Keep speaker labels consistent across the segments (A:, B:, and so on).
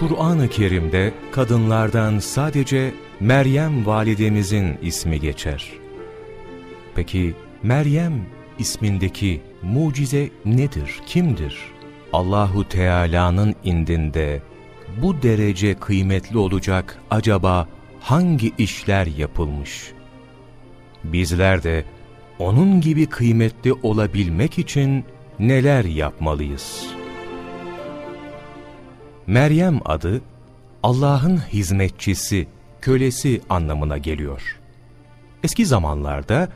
A: Kur'an-ı Kerim'de kadınlardan sadece Meryem validemizin ismi geçer. Peki Meryem ismindeki mucize nedir, kimdir? Allahu Teala'nın indinde bu derece kıymetli olacak acaba hangi işler yapılmış? Bizler de onun gibi kıymetli olabilmek için neler yapmalıyız? Meryem adı Allah'ın hizmetçisi, kölesi anlamına geliyor. Eski zamanlarda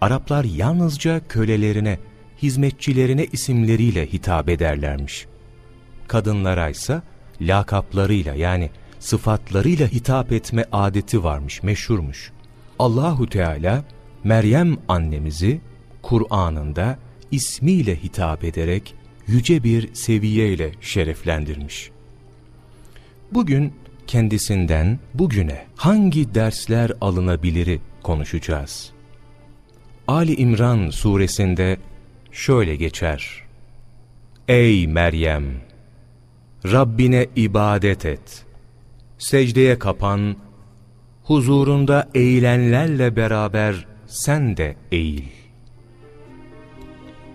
A: Araplar yalnızca kölelerine, hizmetçilerine isimleriyle hitap ederlermiş. Kadınlara ise lakaplarıyla yani sıfatlarıyla hitap etme adeti varmış, meşhurmuş. Allahu Teala Meryem annemizi Kur'an'ında ismiyle hitap ederek yüce bir seviyeyle şereflendirmiş. Bugün kendisinden bugüne hangi dersler alınabiliri konuşacağız. Ali İmran suresinde şöyle geçer. Ey Meryem! Rabbine ibadet et. Secdeye kapan, huzurunda eğilenlerle beraber sen de eğil.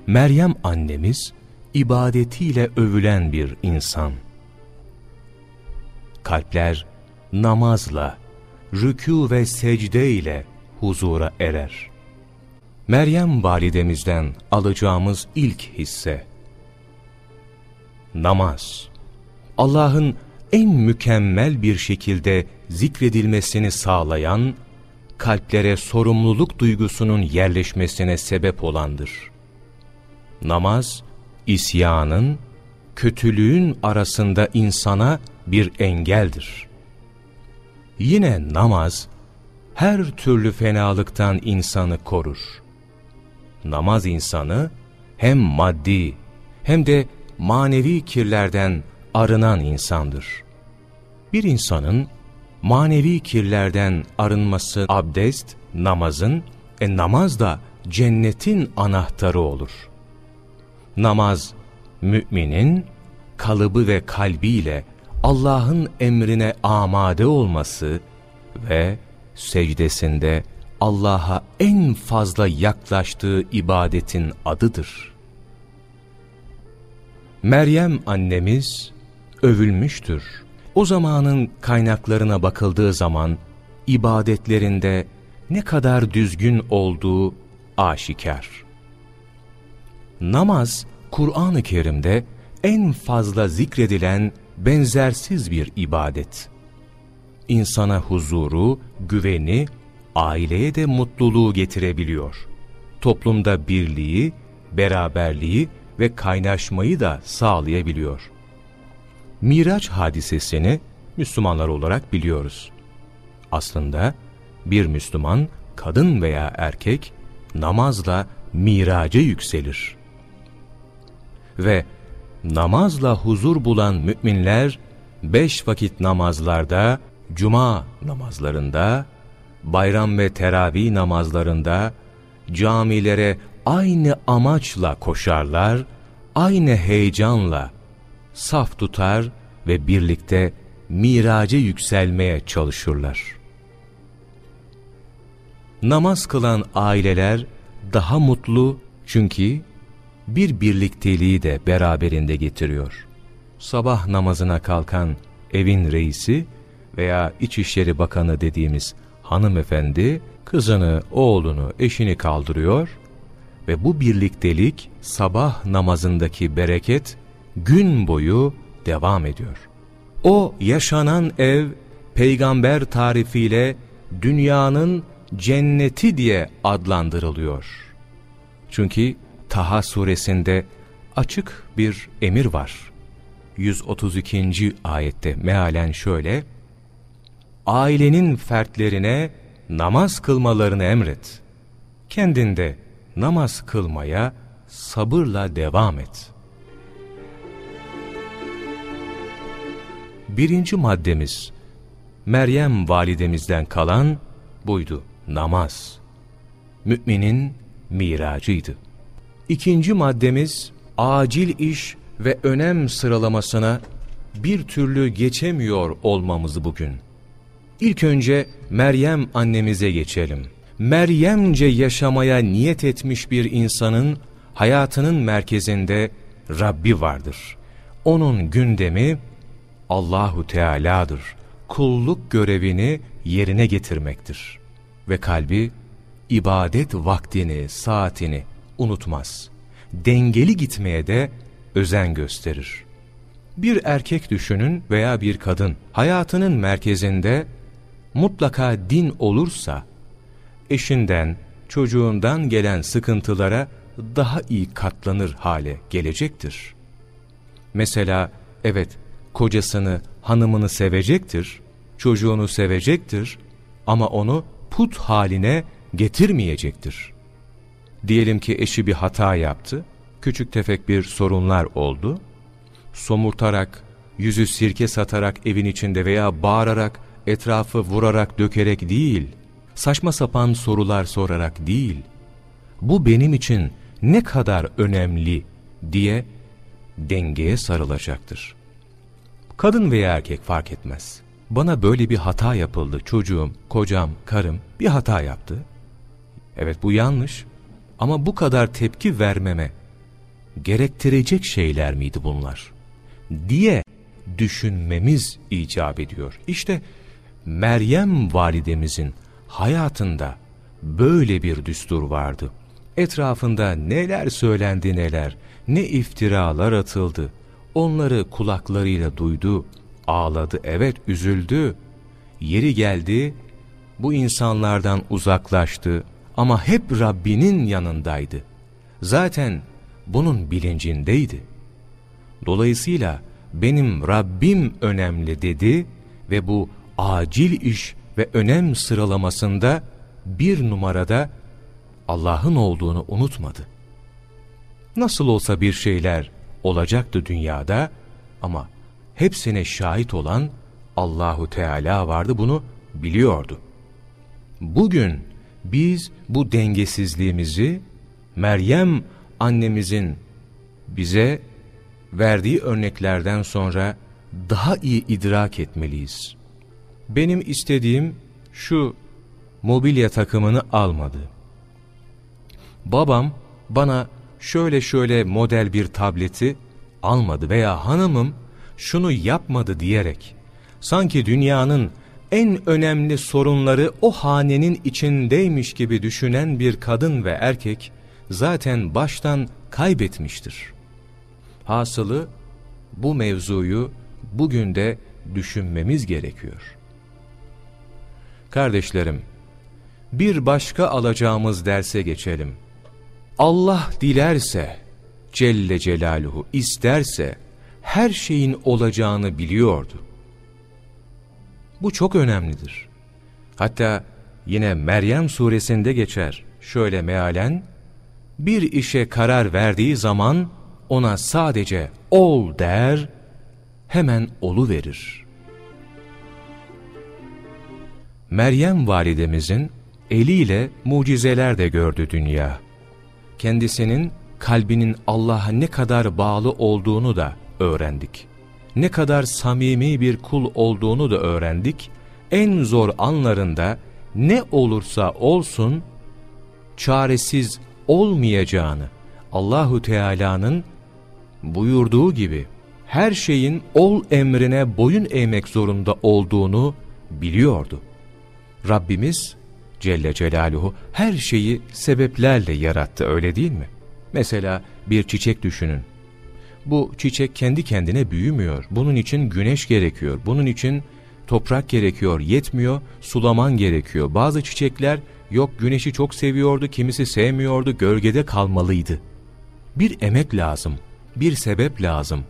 A: Meryem annemiz ibadetiyle övülen bir insan. Kalpler namazla, rükû ve secde ile huzura erer. Meryem validemizden alacağımız ilk hisse namaz. Allah'ın en mükemmel bir şekilde zikredilmesini sağlayan, kalplere sorumluluk duygusunun yerleşmesine sebep olandır. Namaz, isyanın, kötülüğün arasında insana bir engeldir. Yine namaz, her türlü fenalıktan insanı korur. Namaz insanı hem maddi hem de manevi kirlerden arınan insandır. Bir insanın manevi kirlerden arınması abdest, namazın, e namaz da cennetin anahtarı olur. Namaz, müminin kalıbı ve kalbiyle Allah'ın emrine amade olması ve secdesinde Allah'a en fazla yaklaştığı ibadetin adıdır. Meryem annemiz övülmüştür. O zamanın kaynaklarına bakıldığı zaman ibadetlerinde ne kadar düzgün olduğu aşikar. Namaz, Kur'an-ı Kerim'de en fazla zikredilen benzersiz bir ibadet. İnsana huzuru, güveni, aileye de mutluluğu getirebiliyor. Toplumda birliği, beraberliği ve kaynaşmayı da sağlayabiliyor. Miraç hadisesini Müslümanlar olarak biliyoruz. Aslında bir Müslüman, kadın veya erkek namazla miraca yükselir. Ve namazla huzur bulan müminler, beş vakit namazlarda, cuma namazlarında, bayram ve teravih namazlarında, camilere aynı amaçla koşarlar, aynı heyecanla saf tutar ve birlikte miraca yükselmeye çalışırlar. Namaz kılan aileler daha mutlu çünkü bir birlikteliği de beraberinde getiriyor. Sabah namazına kalkan evin reisi veya İçişleri Bakanı dediğimiz hanımefendi kızını, oğlunu, eşini kaldırıyor ve bu birliktelik sabah namazındaki bereket gün boyu devam ediyor. O yaşanan ev peygamber tarifiyle dünyanın cenneti diye adlandırılıyor. Çünkü Taha suresinde açık bir emir var. 132. ayette mealen şöyle, Ailenin fertlerine namaz kılmalarını emret. Kendinde namaz kılmaya sabırla devam et. Birinci maddemiz, Meryem validemizden kalan buydu, namaz. Müminin miracıydı. İkinci maddemiz, acil iş ve önem sıralamasına bir türlü geçemiyor olmamızı bugün. İlk önce Meryem annemize geçelim. Meryemce yaşamaya niyet etmiş bir insanın hayatının merkezinde Rabbi vardır. Onun gündemi Allahu Teala'dır. Kulluk görevini yerine getirmektir. Ve kalbi ibadet vaktini, saatini unutmaz. Dengeli gitmeye de özen gösterir. Bir erkek düşünün veya bir kadın hayatının merkezinde mutlaka din olursa eşinden, çocuğundan gelen sıkıntılara daha iyi katlanır hale gelecektir. Mesela evet kocasını, hanımını sevecektir, çocuğunu sevecektir ama onu put haline getirmeyecektir. Diyelim ki eşi bir hata yaptı, küçük tefek bir sorunlar oldu. Somurtarak, yüzü sirke satarak evin içinde veya bağırarak, etrafı vurarak dökerek değil, saçma sapan sorular sorarak değil, bu benim için ne kadar önemli diye dengeye sarılacaktır. Kadın veya erkek fark etmez. Bana böyle bir hata yapıldı. Çocuğum, kocam, karım bir hata yaptı. Evet bu yanlış ama bu kadar tepki vermeme gerektirecek şeyler miydi bunlar? Diye düşünmemiz icap ediyor. İşte Meryem validemizin hayatında böyle bir düstur vardı. Etrafında neler söylendi neler, ne iftiralar atıldı. Onları kulaklarıyla duydu, ağladı, evet üzüldü. Yeri geldi, bu insanlardan uzaklaştı ama hep Rabbinin yanındaydı. Zaten bunun bilincindeydi. Dolayısıyla benim Rabbim önemli dedi ve bu acil iş ve önem sıralamasında bir numarada Allah'ın olduğunu unutmadı. Nasıl olsa bir şeyler olacaktı dünyada ama hepsine şahit olan Allahu Teala vardı bunu biliyordu. Bugün biz bu dengesizliğimizi Meryem annemizin bize verdiği örneklerden sonra daha iyi idrak etmeliyiz. Benim istediğim şu mobilya takımını almadı. Babam bana şöyle şöyle model bir tableti almadı veya hanımım şunu yapmadı diyerek sanki dünyanın en önemli sorunları o hanenin içindeymiş gibi düşünen bir kadın ve erkek zaten baştan kaybetmiştir. Hasılı bu mevzuyu bugün de düşünmemiz gerekiyor. Kardeşlerim, bir başka alacağımız derse geçelim. Allah dilerse, Celle Celaluhu isterse, her şeyin olacağını biliyordu. Bu çok önemlidir. Hatta yine Meryem suresinde geçer. Şöyle mealen, bir işe karar verdiği zaman ona sadece ol der, hemen olu verir. Meryem validemizin eliyle mucizeler de gördü dünya. Kendisinin kalbinin Allah'a ne kadar bağlı olduğunu da öğrendik. Ne kadar samimi bir kul olduğunu da öğrendik. En zor anlarında ne olursa olsun çaresiz olmayacağını Allahu Teala'nın buyurduğu gibi her şeyin ol emrine boyun eğmek zorunda olduğunu biliyordu. Rabbimiz Celle Celaluhu her şeyi sebeplerle yarattı öyle değil mi? Mesela bir çiçek düşünün. Bu çiçek kendi kendine büyümüyor. Bunun için güneş gerekiyor. Bunun için toprak gerekiyor. Yetmiyor, sulaman gerekiyor. Bazı çiçekler yok güneşi çok seviyordu, kimisi sevmiyordu, gölgede kalmalıydı. Bir emek lazım, bir sebep lazım.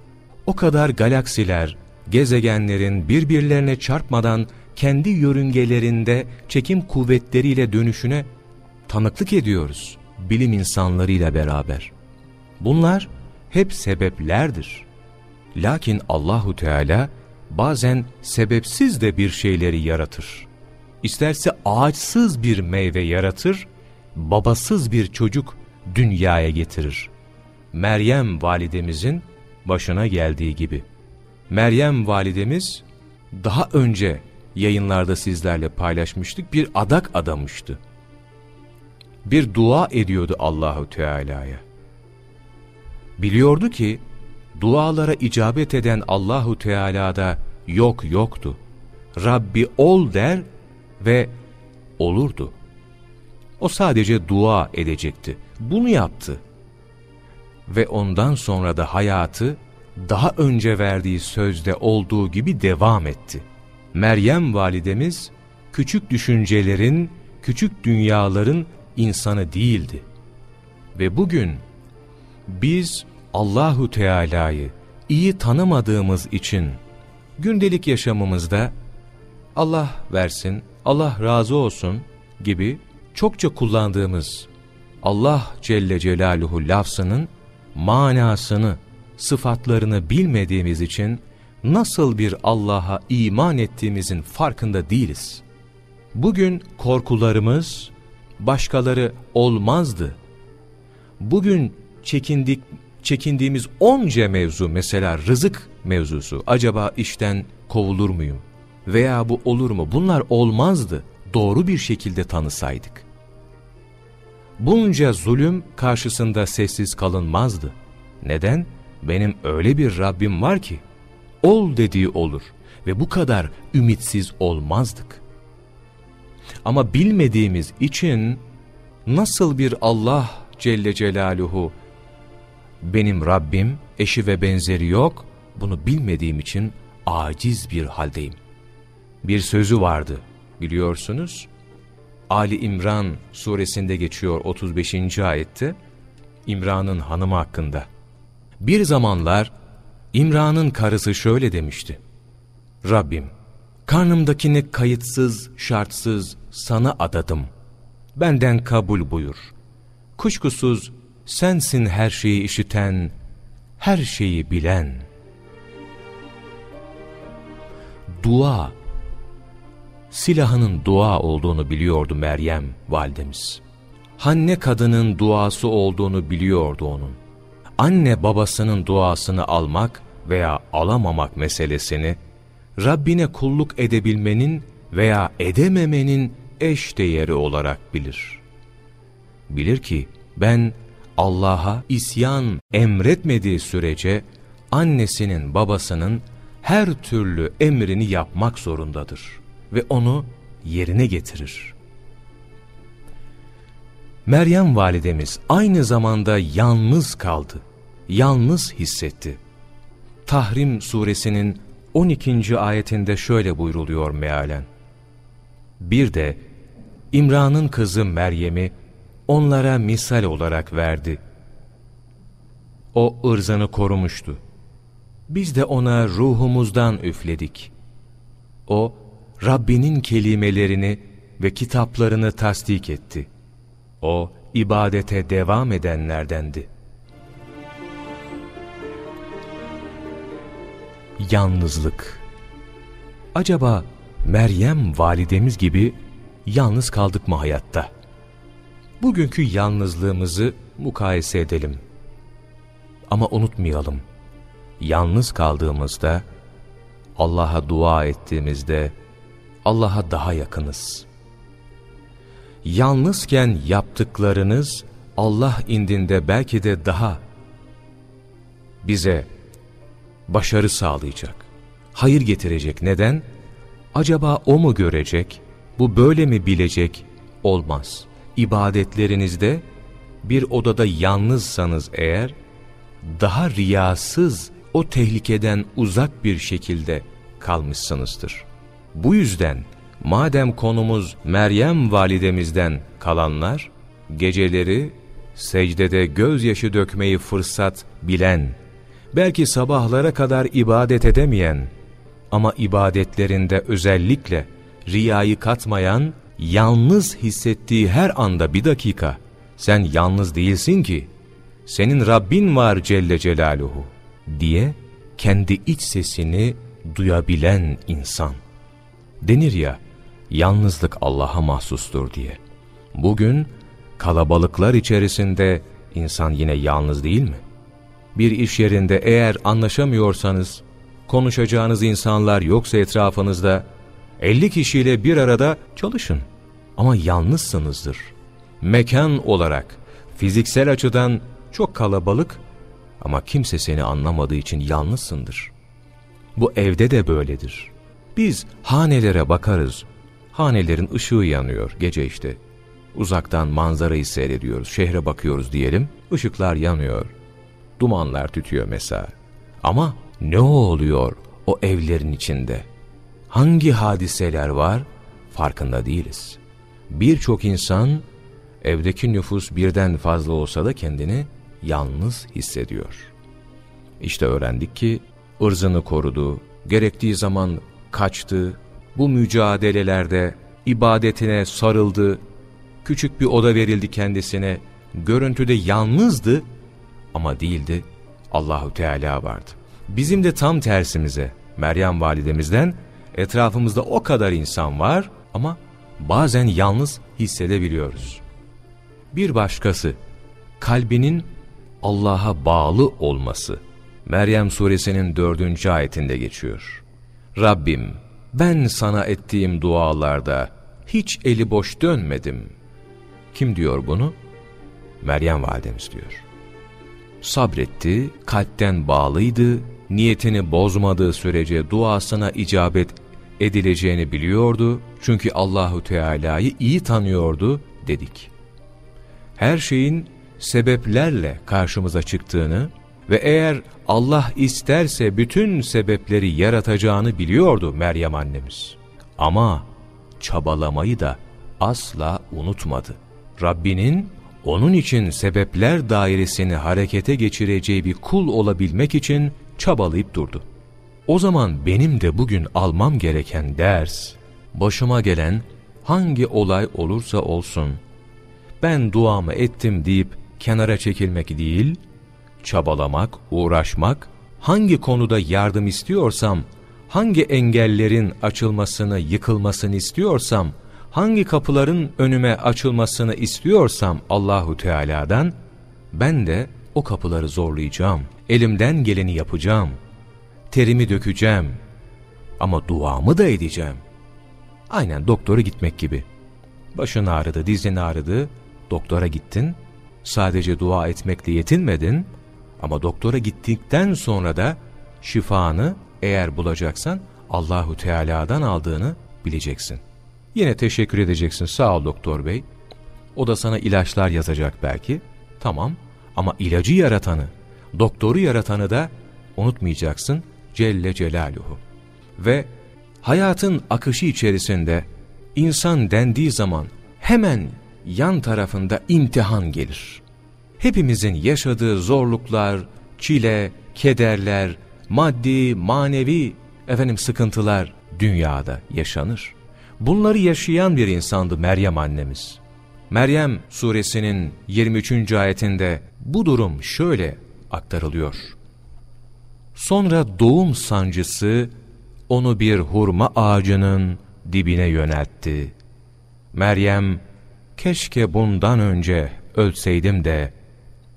A: O kadar galaksiler, gezegenlerin birbirlerine çarpmadan kendi yörüngelerinde çekim kuvvetleriyle dönüşüne tanıklık ediyoruz bilim insanlarıyla beraber. Bunlar hep sebeplerdir. Lakin Allahu Teala bazen sebepsiz de bir şeyleri yaratır. İsterse ağaçsız bir meyve yaratır, babasız bir çocuk dünyaya getirir. Meryem validemizin başına geldiği gibi. Meryem validemiz daha önce yayınlarda sizlerle paylaşmıştık bir adak adamıştı. Bir dua ediyordu Allahu Teala'ya. Biliyordu ki dualara icabet eden Allahu Teala'da yok yoktu. Rabbi ol der ve olurdu. O sadece dua edecekti. Bunu yaptı. Ve ondan sonra da hayatı daha önce verdiği sözde olduğu gibi devam etti. Meryem validemiz küçük düşüncelerin, küçük dünyaların insanı değildi. Ve bugün biz Allahu Teala'yı iyi tanımadığımız için gündelik yaşamımızda Allah versin, Allah razı olsun gibi çokça kullandığımız Allah Celle Celaluhu lafzının manasını, sıfatlarını bilmediğimiz için nasıl bir Allah'a iman ettiğimizin farkında değiliz. Bugün korkularımız başkaları olmazdı. Bugün çekindik, çekindiğimiz onca mevzu mesela rızık mevzusu acaba işten kovulur muyum? Veya bu olur mu? Bunlar olmazdı doğru bir şekilde tanısaydık. Bunca zulüm karşısında sessiz kalınmazdı. Neden? Benim öyle bir Rabbim var ki, ol dediği olur ve bu kadar ümitsiz olmazdık. Ama bilmediğimiz için nasıl bir Allah Celle Celaluhu benim Rabbim, eşi ve benzeri yok, bunu bilmediğim için aciz bir haldeyim. Bir sözü vardı biliyorsunuz. Ali İmran suresinde geçiyor 35. ayette İmran'ın hanımı hakkında. Bir zamanlar İmran'ın karısı şöyle demişti. Rabbim, karnımdakini kayıtsız, şartsız sana adadım. Benden kabul buyur. Kuşkusuz sensin her şeyi işiten, her şeyi bilen. Dua, silahının dua olduğunu biliyordu Meryem validemiz. Hanne kadının duası olduğunu biliyordu onun. Anne babasının duasını almak veya alamamak meselesini, Rabbine kulluk edebilmenin veya edememenin eş değeri olarak bilir. Bilir ki ben Allah'a isyan emretmediği sürece annesinin babasının her türlü emrini yapmak zorundadır ve onu yerine getirir. Meryem validemiz aynı zamanda yalnız kaldı, yalnız hissetti. Tahrim suresinin 12. ayetinde şöyle buyruluyor mealen. Bir de İmran'ın kızı Meryem'i onlara misal olarak verdi. O ırzını korumuştu. Biz de ona ruhumuzdan üfledik. O, Rabbinin kelimelerini ve kitaplarını tasdik etti. O, ibadete devam edenlerdendi. Yalnızlık Acaba Meryem validemiz gibi yalnız kaldık mı hayatta? Bugünkü yalnızlığımızı mukayese edelim. Ama unutmayalım, yalnız kaldığımızda, Allah'a dua ettiğimizde, Allah'a daha yakınız. Yalnızken yaptıklarınız, Allah indinde belki de daha bize başarı sağlayacak, hayır getirecek. Neden? Acaba o mu görecek, bu böyle mi bilecek? Olmaz ibadetlerinizde bir odada yalnızsanız eğer, daha riyasız, o tehlikeden uzak bir şekilde kalmışsınızdır. Bu yüzden madem konumuz Meryem validemizden kalanlar, geceleri secdede gözyaşı dökmeyi fırsat bilen, belki sabahlara kadar ibadet edemeyen ama ibadetlerinde özellikle riyayı katmayan yalnız hissettiği her anda bir dakika, sen yalnız değilsin ki, senin Rabbin var Celle Celaluhu diye kendi iç sesini duyabilen insan. Denir ya, yalnızlık Allah'a mahsustur diye. Bugün kalabalıklar içerisinde insan yine yalnız değil mi? Bir iş yerinde eğer anlaşamıyorsanız, konuşacağınız insanlar yoksa etrafınızda 50 kişiyle bir arada çalışın. Ama yalnızsınızdır. Mekan olarak, fiziksel açıdan çok kalabalık ama kimse seni anlamadığı için yalnızsındır. Bu evde de böyledir. Biz hanelere bakarız. Hanelerin ışığı yanıyor gece işte. Uzaktan manzarayı seyrediyoruz, şehre bakıyoruz diyelim. Işıklar yanıyor. Dumanlar tütüyor mesela. Ama ne oluyor o evlerin içinde? Hangi hadiseler var? Farkında değiliz. Birçok insan evdeki nüfus birden fazla olsa da kendini yalnız hissediyor. İşte öğrendik ki ırzını korudu, gerektiği zaman kaçtı, bu mücadelelerde ibadetine sarıldı, küçük bir oda verildi kendisine, görüntüde yalnızdı ama değildi, Allahu Teala vardı. Bizim de tam tersimize, Meryem validemizden etrafımızda o kadar insan var ama bazen yalnız hissedebiliyoruz. Bir başkası, kalbinin Allah'a bağlı olması. Meryem suresinin dördüncü ayetinde geçiyor. Rabbim, ben sana ettiğim dualarda hiç eli boş dönmedim. Kim diyor bunu? Meryem validemiz diyor. Sabretti, kalpten bağlıydı, niyetini bozmadığı sürece duasına icabet edileceğini biliyordu. Çünkü Allahu Teala'yı iyi tanıyordu dedik. Her şeyin sebeplerle karşımıza çıktığını ve eğer Allah isterse bütün sebepleri yaratacağını biliyordu Meryem annemiz. Ama çabalamayı da asla unutmadı. Rabbinin onun için sebepler dairesini harekete geçireceği bir kul olabilmek için çabalayıp durdu. O zaman benim de bugün almam gereken ders, başıma gelen hangi olay olursa olsun, ben duamı ettim deyip kenara çekilmek değil, çabalamak, uğraşmak, hangi konuda yardım istiyorsam, hangi engellerin açılmasını, yıkılmasını istiyorsam, hangi kapıların önüme açılmasını istiyorsam Allahu Teala'dan, ben de o kapıları zorlayacağım, elimden geleni yapacağım, terimi dökeceğim ama duamı da edeceğim. Aynen doktora gitmek gibi. Başın ağrıdı, dizin ağrıdı, doktora gittin, sadece dua etmekle yetinmedin ama doktora gittikten sonra da şifanı eğer bulacaksan Allahu Teala'dan aldığını bileceksin. Yine teşekkür edeceksin sağ ol doktor bey. O da sana ilaçlar yazacak belki. Tamam ama ilacı yaratanı, doktoru yaratanı da unutmayacaksın Celle Celaluhu. Ve hayatın akışı içerisinde insan dendiği zaman hemen yan tarafında imtihan gelir. Hepimizin yaşadığı zorluklar, çile, kederler, maddi, manevi efendim sıkıntılar dünyada yaşanır. Bunları yaşayan bir insandı Meryem annemiz. Meryem suresinin 23. ayetinde bu durum şöyle aktarılıyor. Sonra doğum sancısı onu bir hurma ağacının dibine yöneltti. Meryem, keşke bundan önce ölseydim de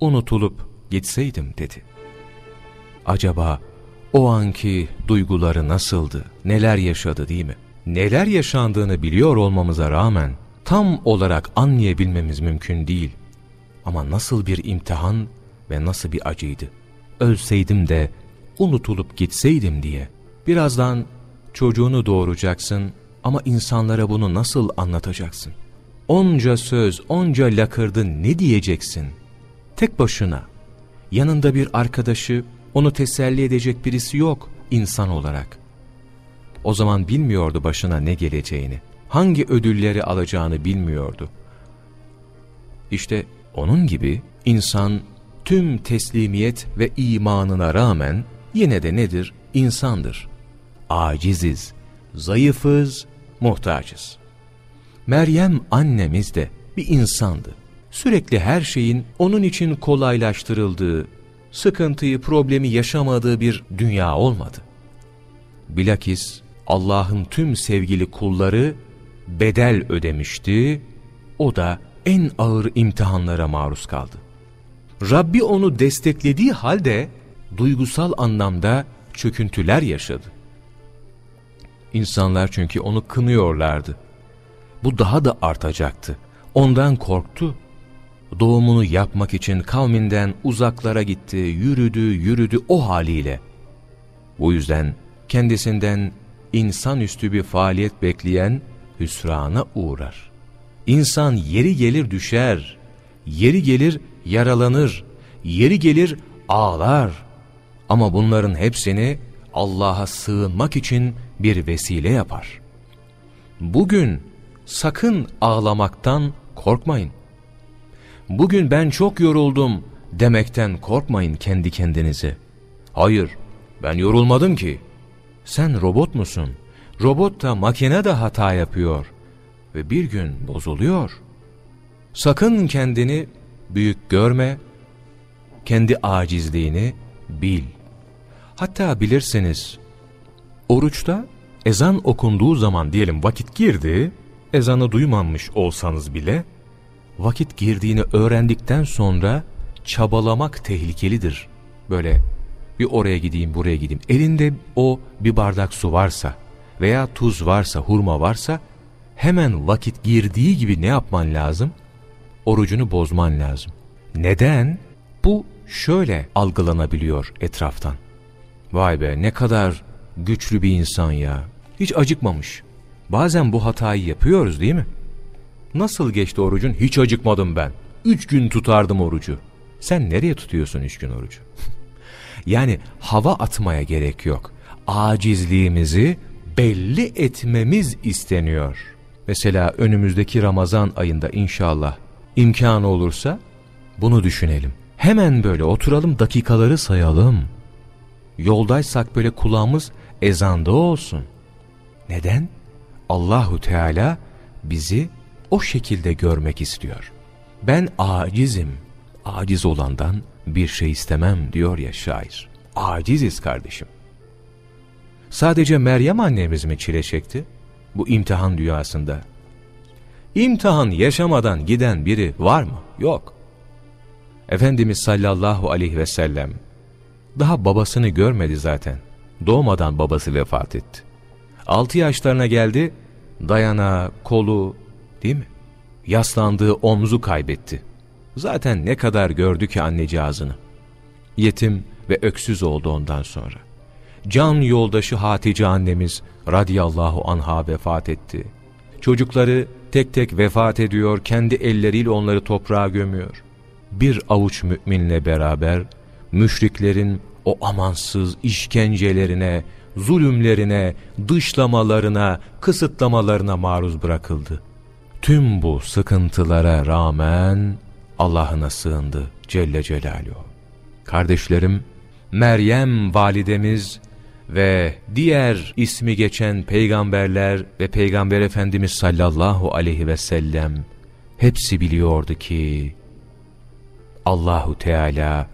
A: unutulup gitseydim dedi. Acaba o anki duyguları nasıldı, neler yaşadı değil mi? Neler yaşandığını biliyor olmamıza rağmen tam olarak anlayabilmemiz mümkün değil. Ama nasıl bir imtihan ve nasıl bir acıydı. Ölseydim de unutulup gitseydim diye. Birazdan çocuğunu doğuracaksın ama insanlara bunu nasıl anlatacaksın? Onca söz, onca lakırdı ne diyeceksin? Tek başına. Yanında bir arkadaşı, onu teselli edecek birisi yok insan olarak. O zaman bilmiyordu başına ne geleceğini. Hangi ödülleri alacağını bilmiyordu. İşte onun gibi insan tüm teslimiyet ve imanına rağmen yine de nedir? İnsandır. Aciziz, zayıfız, muhtacız. Meryem annemiz de bir insandı. Sürekli her şeyin onun için kolaylaştırıldığı, sıkıntıyı, problemi yaşamadığı bir dünya olmadı. Bilakis Allah'ın tüm sevgili kulları bedel ödemişti, o da en ağır imtihanlara maruz kaldı. Rabbi onu desteklediği halde duygusal anlamda çöküntüler yaşadı. İnsanlar çünkü onu kınıyorlardı. Bu daha da artacaktı. Ondan korktu. Doğumunu yapmak için kavminden uzaklara gitti, yürüdü, yürüdü o haliyle. Bu yüzden kendisinden insanüstü bir faaliyet bekleyen hüsrana uğrar. İnsan yeri gelir düşer, yeri gelir yaralanır, yeri gelir ağlar. Ama bunların hepsini Allah'a sığınmak için bir vesile yapar. Bugün sakın ağlamaktan korkmayın. Bugün ben çok yoruldum demekten korkmayın kendi kendinize. Hayır, ben yorulmadım ki. Sen robot musun? Robot da makine de hata yapıyor ve bir gün bozuluyor. Sakın kendini büyük görme, kendi acizliğini bil. Hatta bilirsiniz, oruçta ezan okunduğu zaman diyelim vakit girdi, ezanı duymamış olsanız bile, vakit girdiğini öğrendikten sonra çabalamak tehlikelidir. Böyle bir oraya gideyim buraya gideyim. Elinde o bir bardak su varsa veya tuz varsa hurma varsa hemen vakit girdiği gibi ne yapman lazım? Orucunu bozman lazım. Neden? Bu şöyle algılanabiliyor etraftan. Vay be ne kadar güçlü bir insan ya. Hiç acıkmamış. Bazen bu hatayı yapıyoruz değil mi? Nasıl geçti orucun? Hiç acıkmadım ben. Üç gün tutardım orucu. Sen nereye tutuyorsun üç gün orucu? yani hava atmaya gerek yok. Acizliğimizi belli etmemiz isteniyor. Mesela önümüzdeki Ramazan ayında inşallah imkanı olursa bunu düşünelim. Hemen böyle oturalım dakikaları sayalım. Yoldaysak böyle kulağımız ezanda olsun. Neden? Allahu Teala bizi o şekilde görmek istiyor. Ben acizim. Aciz olandan bir şey istemem diyor ya şair. Aciziz kardeşim. Sadece Meryem annemiz mi çile çekti? Bu imtihan dünyasında. İmtihan yaşamadan giden biri var mı? Yok. Efendimiz sallallahu aleyhi ve sellem daha babasını görmedi zaten. Doğmadan babası vefat etti. Altı yaşlarına geldi, dayana, kolu, değil mi? Yaslandığı omzu kaybetti. Zaten ne kadar gördü ki annecağızını. Yetim ve öksüz oldu ondan sonra. Can yoldaşı Hatice annemiz radiyallahu anha vefat etti. Çocukları tek tek vefat ediyor, kendi elleriyle onları toprağa gömüyor. Bir avuç müminle beraber müşriklerin o amansız işkencelerine, zulümlerine, dışlamalarına, kısıtlamalarına maruz bırakıldı. Tüm bu sıkıntılara rağmen Allah'ına sığındı Celle Celaluhu. Kardeşlerim, Meryem validemiz ve diğer ismi geçen peygamberler ve peygamber efendimiz sallallahu aleyhi ve sellem hepsi biliyordu ki Allahu Teala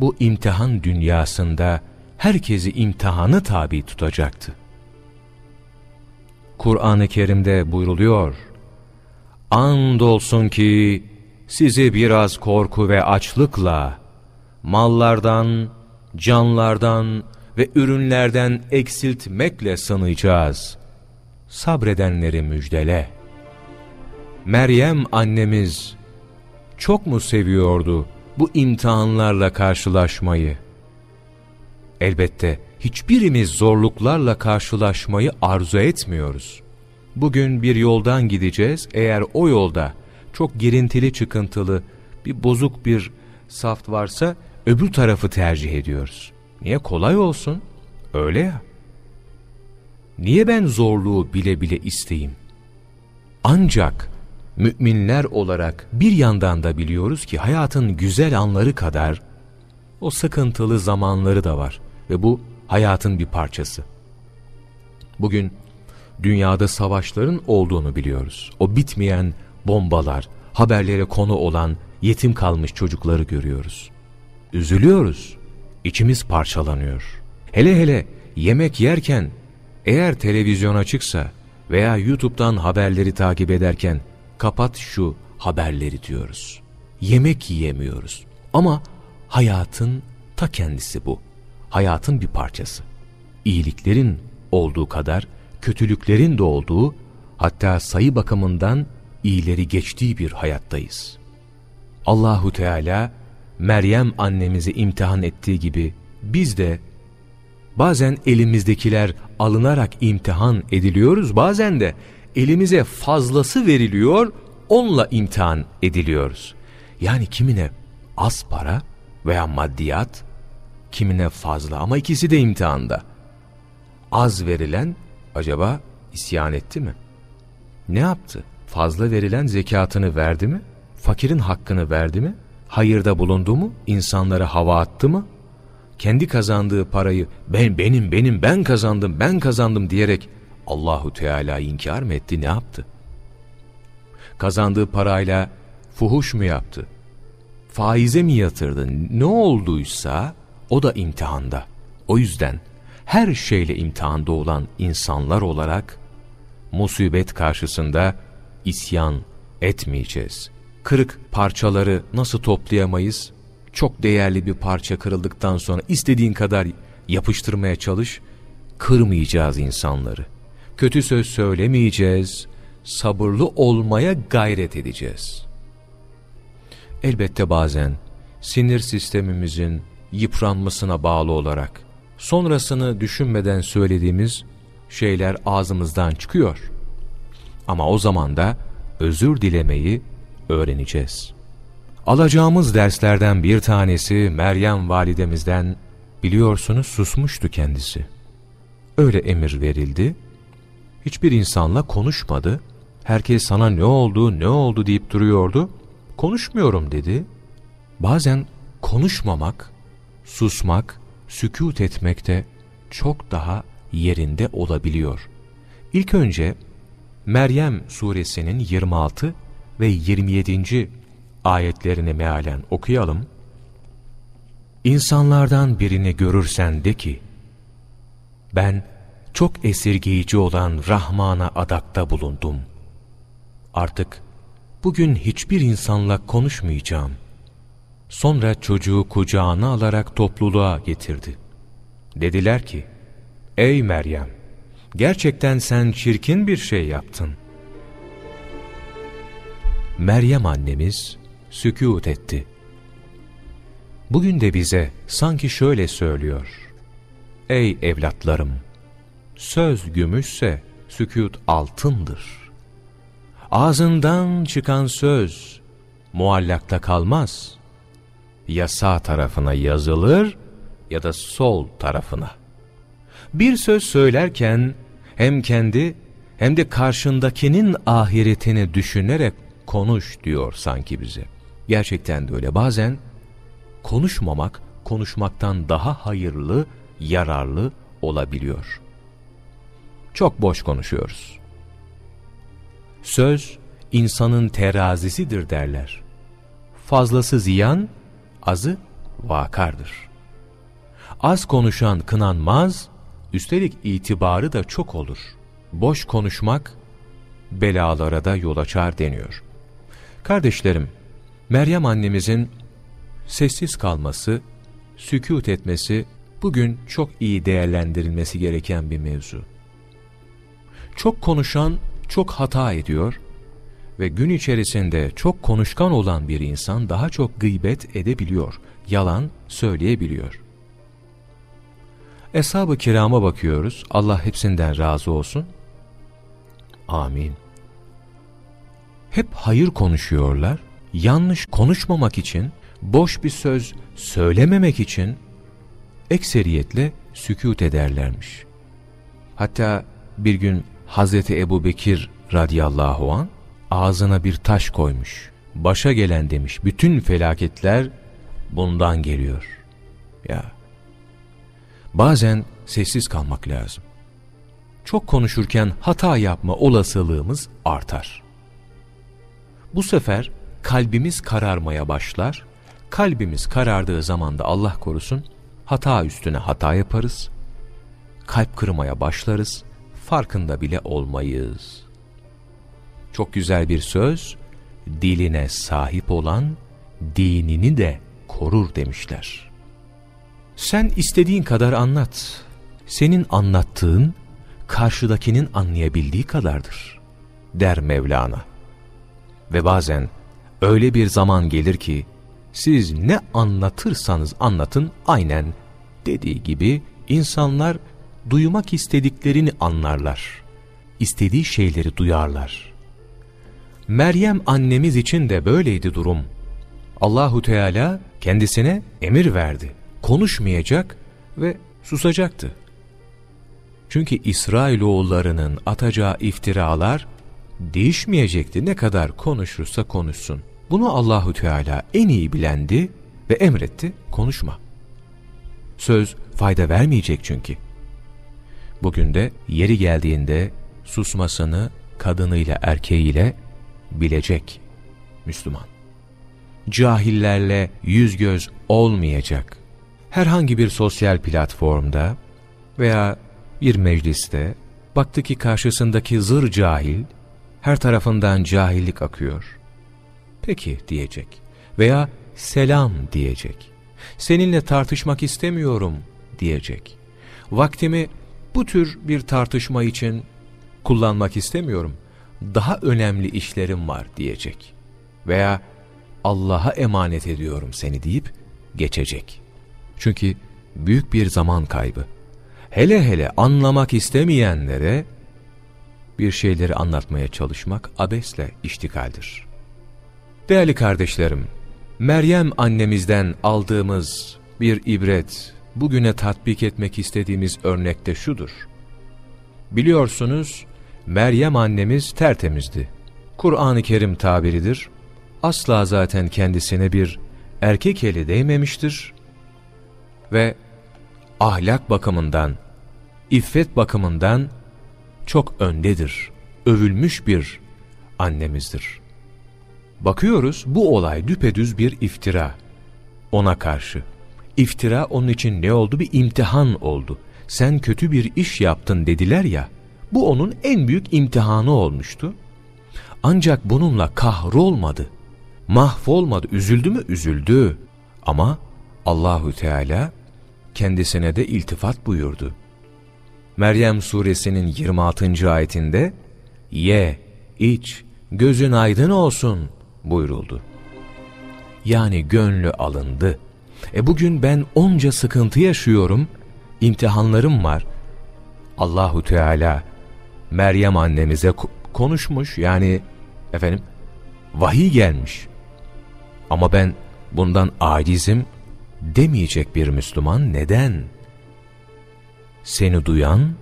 A: bu imtihan dünyasında herkesi imtihanı tabi tutacaktı. Kur'an-ı Kerim'de buyruluyor. Andolsun ki sizi biraz korku ve açlıkla, mallardan, canlardan ve ürünlerden eksiltmekle sınayacağız. Sabredenleri müjdele. Meryem annemiz çok mu seviyordu bu imtihanlarla karşılaşmayı? Elbette hiçbirimiz zorluklarla karşılaşmayı arzu etmiyoruz. Bugün bir yoldan gideceğiz, eğer o yolda çok girintili çıkıntılı bir bozuk bir saft varsa öbür tarafı tercih ediyoruz. Niye kolay olsun? Öyle ya. Niye ben zorluğu bile bile isteyeyim? Ancak müminler olarak bir yandan da biliyoruz ki hayatın güzel anları kadar o sıkıntılı zamanları da var ve bu hayatın bir parçası. Bugün dünyada savaşların olduğunu biliyoruz. O bitmeyen bombalar, haberlere konu olan yetim kalmış çocukları görüyoruz. Üzülüyoruz, içimiz parçalanıyor. Hele hele yemek yerken eğer televizyon açıksa veya YouTube'dan haberleri takip ederken kapat şu haberleri diyoruz. Yemek yiyemiyoruz. Ama hayatın ta kendisi bu. Hayatın bir parçası. iyiliklerin olduğu kadar kötülüklerin de olduğu, hatta sayı bakımından iyileri geçtiği bir hayattayız. Allahu Teala Meryem annemizi imtihan ettiği gibi biz de bazen elimizdekiler alınarak imtihan ediliyoruz, bazen de elimize fazlası veriliyor, onunla imtihan ediliyoruz. Yani kimine az para veya maddiyat, kimine fazla ama ikisi de imtihanda. Az verilen acaba isyan etti mi? Ne yaptı? Fazla verilen zekatını verdi mi? Fakirin hakkını verdi mi? Hayırda bulundu mu? İnsanlara hava attı mı? Kendi kazandığı parayı ben benim benim ben kazandım ben kazandım diyerek Allahu Teala inkar mı etti ne yaptı? Kazandığı parayla fuhuş mu yaptı? Faize mi yatırdı? Ne olduysa o da imtihanda. O yüzden her şeyle imtihanda olan insanlar olarak musibet karşısında isyan etmeyeceğiz. Kırık parçaları nasıl toplayamayız? Çok değerli bir parça kırıldıktan sonra istediğin kadar yapıştırmaya çalış, kırmayacağız insanları. Kötü söz söylemeyeceğiz, sabırlı olmaya gayret edeceğiz. Elbette bazen sinir sistemimizin yıpranmasına bağlı olarak sonrasını düşünmeden söylediğimiz şeyler ağzımızdan çıkıyor. Ama o zaman da özür dilemeyi öğreneceğiz. Alacağımız derslerden bir tanesi Meryem validemizden biliyorsunuz susmuştu kendisi. Öyle emir verildi. Hiçbir insanla konuşmadı. Herkes sana ne oldu ne oldu deyip duruyordu. Konuşmuyorum dedi. Bazen konuşmamak, susmak, sükut etmek de çok daha yerinde olabiliyor. İlk önce Meryem suresinin 26 ve 27. ayetlerini mealen okuyalım. İnsanlardan birini görürsen de ki, ben çok esirgeyici olan Rahman'a adakta bulundum. Artık bugün hiçbir insanla konuşmayacağım. Sonra çocuğu kucağına alarak topluluğa getirdi. Dediler ki, Ey Meryem! Gerçekten sen çirkin bir şey yaptın. Meryem annemiz sükût etti. Bugün de bize sanki şöyle söylüyor. Ey evlatlarım! Söz gümüşse sükût altındır. Ağzından çıkan söz muallakta kalmaz. Ya sağ tarafına yazılır ya da sol tarafına. Bir söz söylerken hem kendi hem de karşındakinin ahiretini düşünerek konuş diyor sanki bize. Gerçekten de öyle. Bazen konuşmamak konuşmaktan daha hayırlı, yararlı olabiliyor. Çok boş konuşuyoruz. Söz insanın terazisidir derler. Fazlası ziyan, azı vakardır. Az konuşan kınanmaz, üstelik itibarı da çok olur. Boş konuşmak belalara da yol açar deniyor. Kardeşlerim, Meryem annemizin sessiz kalması, sükut etmesi bugün çok iyi değerlendirilmesi gereken bir mevzu. Çok konuşan çok hata ediyor ve gün içerisinde çok konuşkan olan bir insan daha çok gıybet edebiliyor, yalan söyleyebiliyor. Eshab-ı kirama bakıyoruz, Allah hepsinden razı olsun. Amin hep hayır konuşuyorlar. Yanlış konuşmamak için, boş bir söz söylememek için ekseriyetle sükut ederlermiş. Hatta bir gün Hazreti Ebu Bekir radıyallahu an ağzına bir taş koymuş. Başa gelen demiş bütün felaketler bundan geliyor. Ya bazen sessiz kalmak lazım. Çok konuşurken hata yapma olasılığımız artar. Bu sefer kalbimiz kararmaya başlar. Kalbimiz karardığı zaman da Allah korusun hata üstüne hata yaparız. Kalp kırmaya başlarız. Farkında bile olmayız. Çok güzel bir söz. Diline sahip olan dinini de korur demişler. Sen istediğin kadar anlat. senin anlattığın karşıdakinin anlayabildiği kadardır, der Mevlana. Ve bazen öyle bir zaman gelir ki, siz ne anlatırsanız anlatın aynen dediği gibi insanlar duymak istediklerini anlarlar. İstediği şeyleri duyarlar. Meryem annemiz için de böyleydi durum. Allahu Teala kendisine emir verdi. Konuşmayacak ve susacaktı. Çünkü İsrailoğullarının atacağı iftiralar değişmeyecekti ne kadar konuşursa konuşsun. Bunu Allahu Teala en iyi bilendi ve emretti konuşma. Söz fayda vermeyecek çünkü. Bugün de yeri geldiğinde susmasını kadınıyla erkeğiyle bilecek Müslüman. Cahillerle yüz göz olmayacak. Herhangi bir sosyal platformda veya bir mecliste baktı ki karşısındaki zır cahil, her tarafından cahillik akıyor. Peki diyecek veya selam diyecek. Seninle tartışmak istemiyorum diyecek. Vaktimi bu tür bir tartışma için kullanmak istemiyorum. Daha önemli işlerim var diyecek. Veya Allah'a emanet ediyorum seni deyip geçecek. Çünkü büyük bir zaman kaybı. Hele hele anlamak istemeyenlere bir şeyleri anlatmaya çalışmak abesle iştikaldir. Değerli kardeşlerim, Meryem annemizden aldığımız bir ibret, bugüne tatbik etmek istediğimiz örnekte şudur. Biliyorsunuz, Meryem annemiz tertemizdi. Kur'an-ı Kerim tabiridir. Asla zaten kendisine bir erkek eli değmemiştir. Ve ahlak bakımından, iffet bakımından çok öndedir. Övülmüş bir annemizdir. Bakıyoruz bu olay düpedüz bir iftira ona karşı. İftira onun için ne oldu? Bir imtihan oldu. Sen kötü bir iş yaptın dediler ya, bu onun en büyük imtihanı olmuştu. Ancak bununla kahrolmadı, mahvolmadı, üzüldü mü? Üzüldü. Ama Allahü Teala kendisine de iltifat buyurdu. Meryem suresinin 26. ayetinde, Ye, iç, gözün aydın olsun buyuruldu. Yani gönlü alındı. E bugün ben onca sıkıntı yaşıyorum, imtihanlarım var. Allahu Teala Meryem annemize konuşmuş yani efendim vahiy gelmiş. Ama ben bundan acizim demeyecek bir Müslüman neden? Seni duyan,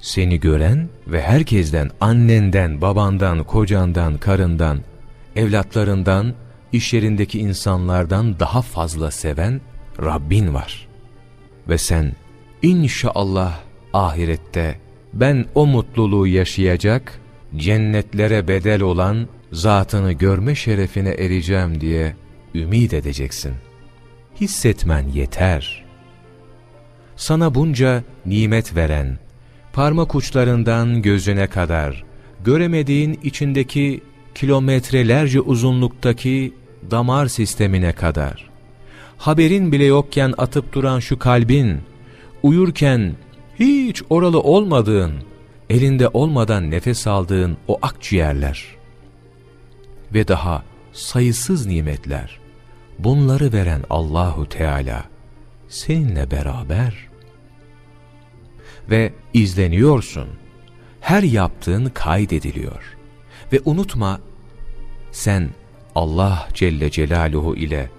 A: seni gören ve herkesten, annenden, babandan, kocandan, karından, evlatlarından, iş yerindeki insanlardan daha fazla seven Rabbin var. Ve sen inşallah ahirette ben o mutluluğu yaşayacak, cennetlere bedel olan zatını görme şerefine ereceğim diye ümit edeceksin. Hissetmen yeter. Sana bunca nimet veren, parmak uçlarından gözüne kadar, göremediğin içindeki kilometrelerce uzunluktaki damar sistemine kadar, haberin bile yokken atıp duran şu kalbin, uyurken hiç oralı olmadığın, elinde olmadan nefes aldığın o akciğerler ve daha sayısız nimetler, bunları veren Allahu Teala seninle beraber ve izleniyorsun. Her yaptığın kaydediliyor. Ve unutma sen Allah Celle Celaluhu ile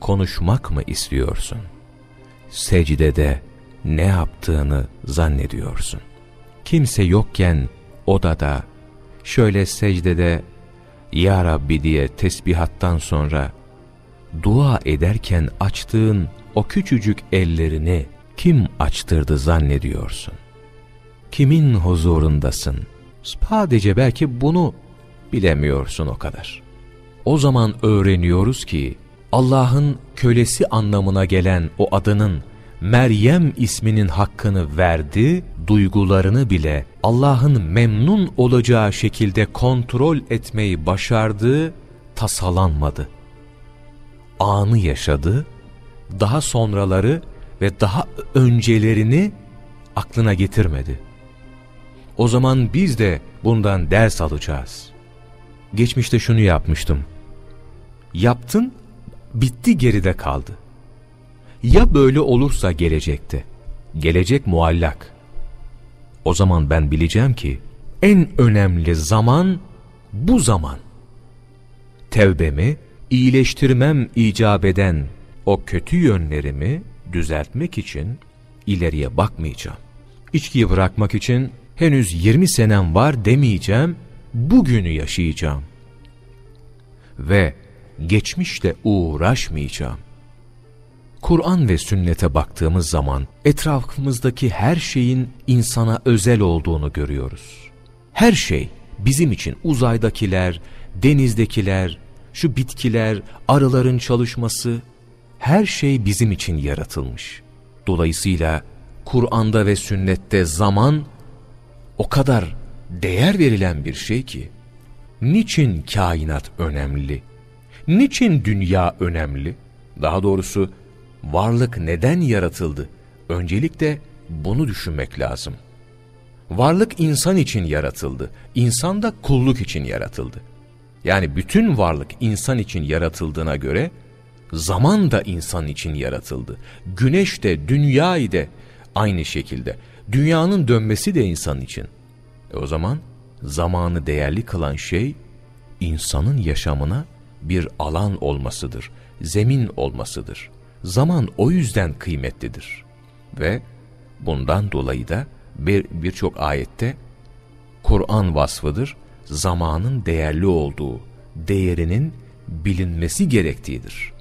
A: konuşmak mı istiyorsun? Secdede ne yaptığını zannediyorsun. Kimse yokken odada, şöyle secdede Ya Rabbi diye tesbihattan sonra dua ederken açtığın o küçücük ellerini kim açtırdı zannediyorsun? Kimin huzurundasın? Sadece belki bunu bilemiyorsun o kadar. O zaman öğreniyoruz ki Allah'ın kölesi anlamına gelen o adının Meryem isminin hakkını verdi, duygularını bile Allah'ın memnun olacağı şekilde kontrol etmeyi başardı, tasalanmadı. Anı yaşadı, daha sonraları ve daha öncelerini aklına getirmedi. O zaman biz de bundan ders alacağız. Geçmişte şunu yapmıştım. Yaptın, bitti geride kaldı. Ya böyle olursa gelecekte? Gelecek muallak. O zaman ben bileceğim ki en önemli zaman bu zaman. Tevbemi, iyileştirmem icap eden o kötü yönlerimi düzeltmek için ileriye bakmayacağım. İçkiyi bırakmak için henüz 20 senem var demeyeceğim, bugünü yaşayacağım. Ve geçmişle uğraşmayacağım. Kur'an ve sünnete baktığımız zaman etrafımızdaki her şeyin insana özel olduğunu görüyoruz. Her şey bizim için uzaydakiler, denizdekiler, şu bitkiler, arıların çalışması, her şey bizim için yaratılmış. Dolayısıyla Kur'an'da ve sünnette zaman o kadar değer verilen bir şey ki, niçin kainat önemli? Niçin dünya önemli? Daha doğrusu varlık neden yaratıldı? Öncelikle bunu düşünmek lazım. Varlık insan için yaratıldı. İnsan da kulluk için yaratıldı. Yani bütün varlık insan için yaratıldığına göre zaman da insan için yaratıldı. Güneş de dünyayı da aynı şekilde. Dünyanın dönmesi de insan için. E o zaman zamanı değerli kılan şey insanın yaşamına bir alan olmasıdır, zemin olmasıdır. Zaman o yüzden kıymetlidir. Ve bundan dolayı da birçok bir ayette Kur'an vasfıdır, zamanın değerli olduğu, değerinin bilinmesi gerektiğidir.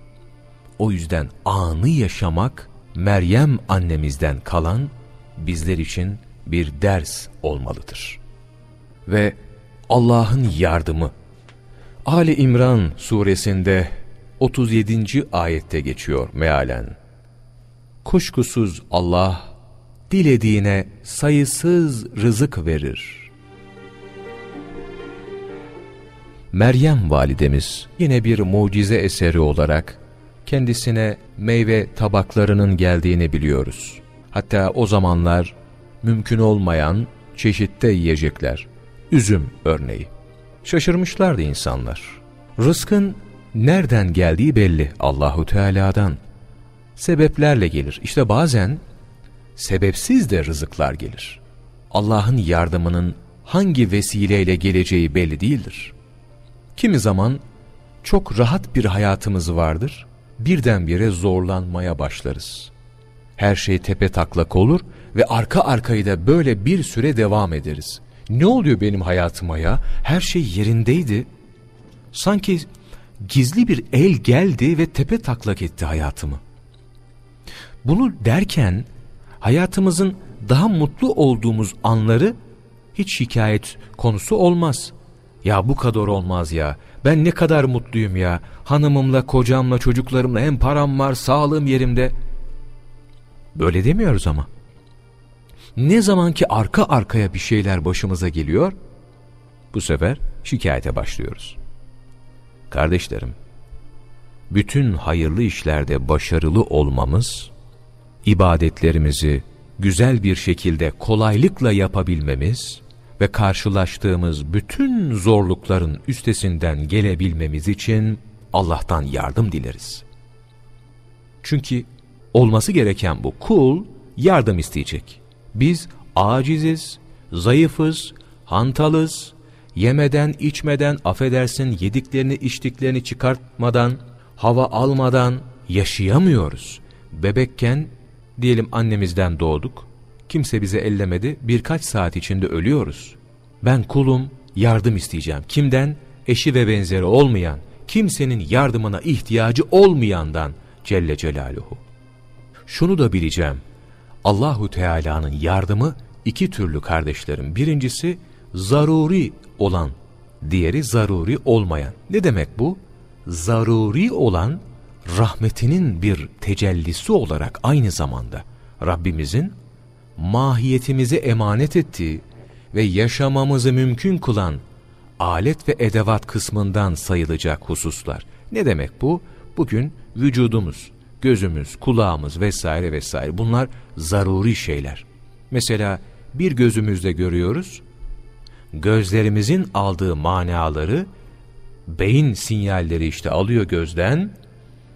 A: O yüzden anı yaşamak Meryem annemizden kalan bizler için bir ders olmalıdır. Ve Allah'ın yardımı Ali İmran suresinde 37. ayette geçiyor mealen. Kuşkusuz Allah dilediğine sayısız rızık verir. Meryem validemiz yine bir mucize eseri olarak kendisine meyve tabaklarının geldiğini biliyoruz. Hatta o zamanlar mümkün olmayan çeşitte yiyecekler. Üzüm örneği. Şaşırmışlardı insanlar. Rızkın nereden geldiği belli Allahu Teala'dan. Sebeplerle gelir. İşte bazen sebepsiz de rızıklar gelir. Allah'ın yardımının hangi vesileyle geleceği belli değildir. Kimi zaman çok rahat bir hayatımız vardır, birdenbire zorlanmaya başlarız. Her şey tepe taklak olur ve arka arkayı da böyle bir süre devam ederiz. Ne oluyor benim hayatıma ya? Her şey yerindeydi. Sanki gizli bir el geldi ve tepe taklak etti hayatımı. Bunu derken hayatımızın daha mutlu olduğumuz anları hiç şikayet konusu olmaz. Ya bu kadar olmaz ya. Ben ne kadar mutluyum ya. Hanımımla, kocamla, çocuklarımla hem param var, sağlığım yerimde. Böyle demiyoruz ama. Ne zaman ki arka arkaya bir şeyler başımıza geliyor, bu sefer şikayete başlıyoruz. Kardeşlerim, bütün hayırlı işlerde başarılı olmamız, ibadetlerimizi güzel bir şekilde kolaylıkla yapabilmemiz ve karşılaştığımız bütün zorlukların üstesinden gelebilmemiz için Allah'tan yardım dileriz. Çünkü olması gereken bu kul yardım isteyecek. Biz aciziz, zayıfız, hantalız, yemeden, içmeden, affedersin yediklerini, içtiklerini çıkartmadan, hava almadan yaşayamıyoruz. Bebekken diyelim annemizden doğduk, kimse bize ellemedi, birkaç saat içinde ölüyoruz. Ben kulum, yardım isteyeceğim. Kimden? Eşi ve benzeri olmayan, kimsenin yardımına ihtiyacı olmayandan Celle Celaluhu. Şunu da bileceğim, Allahu Teala'nın yardımı iki türlü kardeşlerim. Birincisi zaruri olan, diğeri zaruri olmayan. Ne demek bu? Zaruri olan rahmetinin bir tecellisi olarak aynı zamanda Rabbimizin mahiyetimizi emanet ettiği ve yaşamamızı mümkün kılan alet ve edevat kısmından sayılacak hususlar. Ne demek bu? Bugün vücudumuz, gözümüz, kulağımız vesaire vesaire bunlar zaruri şeyler. Mesela bir gözümüzle görüyoruz, gözlerimizin aldığı manaları beyin sinyalleri işte alıyor gözden,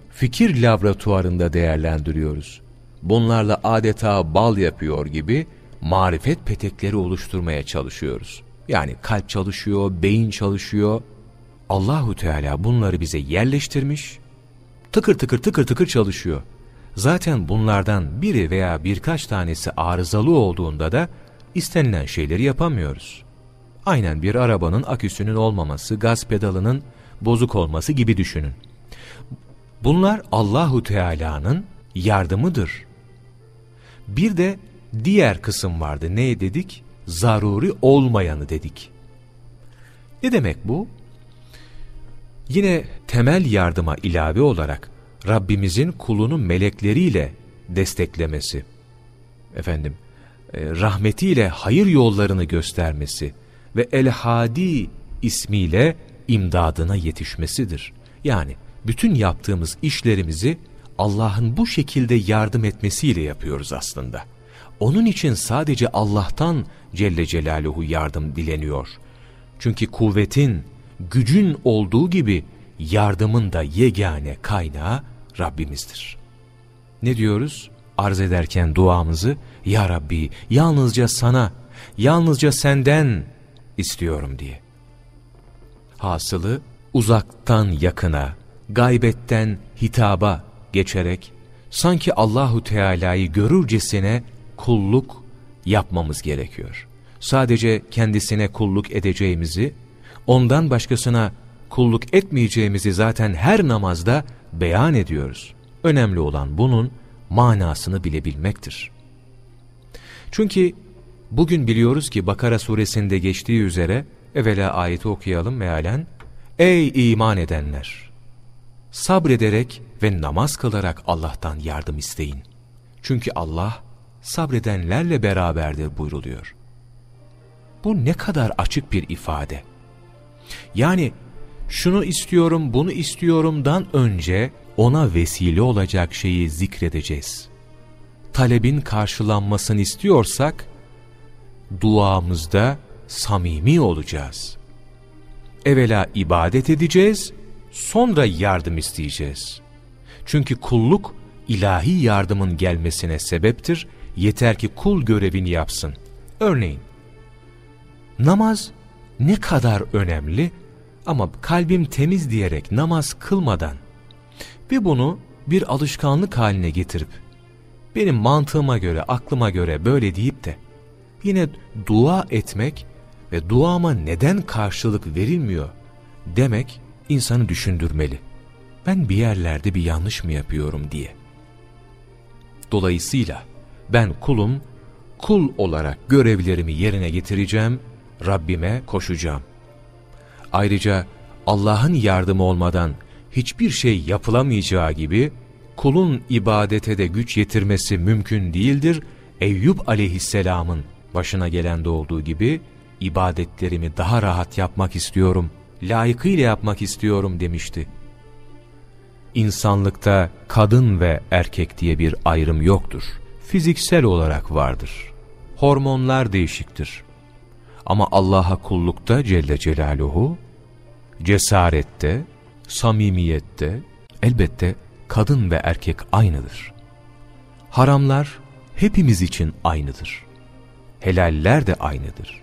A: fikir laboratuvarında değerlendiriyoruz. Bunlarla adeta bal yapıyor gibi marifet petekleri oluşturmaya çalışıyoruz. Yani kalp çalışıyor, beyin çalışıyor. Allahu Teala bunları bize yerleştirmiş. Tıkır tıkır tıkır tıkır çalışıyor. Zaten bunlardan biri veya birkaç tanesi arızalı olduğunda da istenilen şeyleri yapamıyoruz. Aynen bir arabanın aküsünün olmaması, gaz pedalının bozuk olması gibi düşünün. Bunlar Allahu Teala'nın yardımıdır. Bir de diğer kısım vardı. Ne dedik? Zaruri olmayanı dedik. Ne demek bu? Yine temel yardıma ilave olarak Rabbimizin kulunu melekleriyle desteklemesi, efendim, e, rahmetiyle hayır yollarını göstermesi ve El-Hadi ismiyle imdadına yetişmesidir. Yani bütün yaptığımız işlerimizi Allah'ın bu şekilde yardım etmesiyle yapıyoruz aslında. Onun için sadece Allah'tan Celle Celaluhu yardım dileniyor. Çünkü kuvvetin, gücün olduğu gibi yardımın da yegane kaynağı Rabbimizdir. Ne diyoruz? Arz ederken duamızı, Ya Rabbi yalnızca sana, yalnızca senden istiyorum diye. Hasılı uzaktan yakına, gaybetten hitaba geçerek sanki Allahu Teala'yı görürcesine kulluk yapmamız gerekiyor. Sadece kendisine kulluk edeceğimizi, ondan başkasına kulluk etmeyeceğimizi zaten her namazda beyan ediyoruz. Önemli olan bunun manasını bilebilmektir. Çünkü bugün biliyoruz ki Bakara suresinde geçtiği üzere, evvela ayeti okuyalım mealen, Ey iman edenler! Sabrederek ve namaz kılarak Allah'tan yardım isteyin. Çünkü Allah sabredenlerle beraberdir buyruluyor. Bu ne kadar açık bir ifade. Yani şunu istiyorum, bunu istiyorumdan önce ona vesile olacak şeyi zikredeceğiz. Talebin karşılanmasını istiyorsak, duamızda samimi olacağız. Evvela ibadet edeceğiz, sonra yardım isteyeceğiz. Çünkü kulluk ilahi yardımın gelmesine sebeptir, yeter ki kul görevini yapsın. Örneğin, namaz ne kadar önemli ama kalbim temiz diyerek namaz kılmadan ve bunu bir alışkanlık haline getirip benim mantığıma göre, aklıma göre böyle deyip de yine dua etmek ve duama neden karşılık verilmiyor demek insanı düşündürmeli. Ben bir yerlerde bir yanlış mı yapıyorum diye. Dolayısıyla ben kulum, kul olarak görevlerimi yerine getireceğim, Rabbime koşacağım. Ayrıca Allah'ın yardımı olmadan hiçbir şey yapılamayacağı gibi kulun ibadete de güç yetirmesi mümkün değildir. Eyüp aleyhisselamın başına gelen de olduğu gibi ibadetlerimi daha rahat yapmak istiyorum, layıkıyla yapmak istiyorum demişti. İnsanlıkta kadın ve erkek diye bir ayrım yoktur. Fiziksel olarak vardır. Hormonlar değişiktir. Ama Allah'a kullukta Celle Celaluhu, cesarette, samimiyette, elbette kadın ve erkek aynıdır. Haramlar hepimiz için aynıdır. Helaller de aynıdır.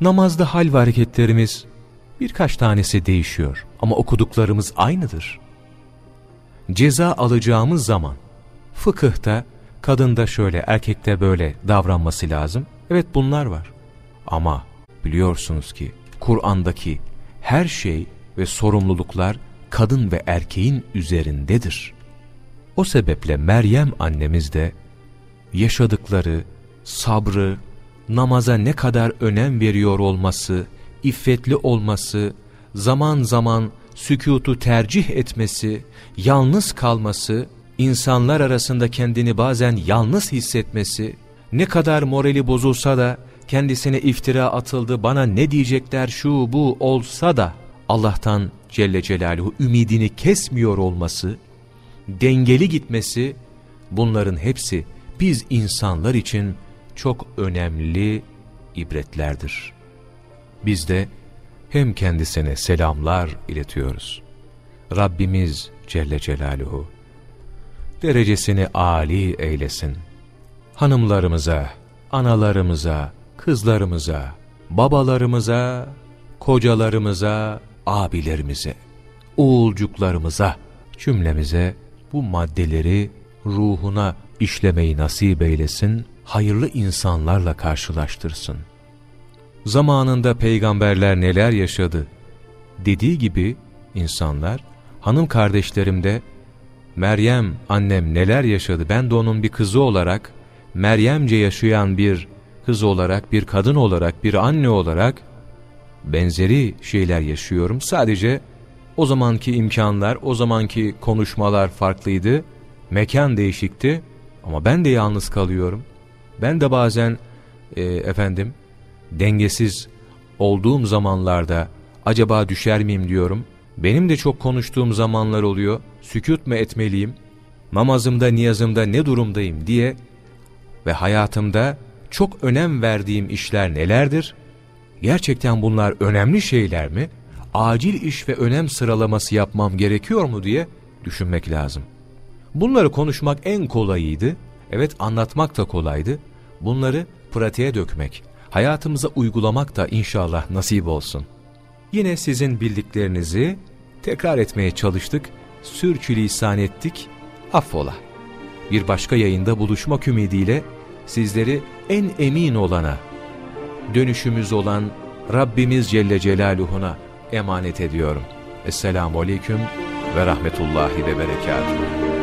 A: Namazda hal ve hareketlerimiz birkaç tanesi değişiyor ama okuduklarımız aynıdır. Ceza alacağımız zaman fıkıhta kadında şöyle erkekte böyle davranması lazım. Evet bunlar var. Ama biliyorsunuz ki Kur'an'daki her şey ve sorumluluklar kadın ve erkeğin üzerindedir. O sebeple Meryem annemiz de yaşadıkları sabrı, namaza ne kadar önem veriyor olması, iffetli olması, zaman zaman sükutu tercih etmesi, yalnız kalması, insanlar arasında kendini bazen yalnız hissetmesi, ne kadar morali bozulsa da kendisine iftira atıldı, bana ne diyecekler şu bu olsa da Allah'tan Celle Celaluhu ümidini kesmiyor olması, dengeli gitmesi, bunların hepsi biz insanlar için çok önemli ibretlerdir. Biz de hem kendisine selamlar iletiyoruz. Rabbimiz Celle Celaluhu derecesini âli eylesin. Hanımlarımıza, analarımıza, kızlarımıza, babalarımıza, kocalarımıza, abilerimize, oğulcuklarımıza, cümlemize bu maddeleri ruhuna işlemeyi nasip eylesin, hayırlı insanlarla karşılaştırsın. Zamanında peygamberler neler yaşadı? Dediği gibi insanlar, hanım kardeşlerim de Meryem annem neler yaşadı ben de onun bir kızı olarak Meryemce yaşayan bir kız olarak bir kadın olarak bir anne olarak benzeri şeyler yaşıyorum. Sadece o zamanki imkanlar o zamanki konuşmalar farklıydı mekan değişikti ama ben de yalnız kalıyorum. Ben de bazen e, efendim dengesiz olduğum zamanlarda acaba düşer miyim diyorum. Benim de çok konuştuğum zamanlar oluyor. Sükut mu etmeliyim? Namazımda, niyazımda ne durumdayım diye ve hayatımda çok önem verdiğim işler nelerdir? Gerçekten bunlar önemli şeyler mi? Acil iş ve önem sıralaması yapmam gerekiyor mu diye düşünmek lazım. Bunları konuşmak en kolayıydı. Evet anlatmak da kolaydı. Bunları pratiğe dökmek, hayatımıza uygulamak da inşallah nasip olsun. Yine sizin bildiklerinizi tekrar etmeye çalıştık, sürçülisan ettik, affola. Bir başka yayında buluşmak ümidiyle sizleri en emin olana, dönüşümüz olan Rabbimiz Celle Celaluhu'na emanet ediyorum. Esselamu Aleyküm ve Rahmetullahi ve Berekatuhu.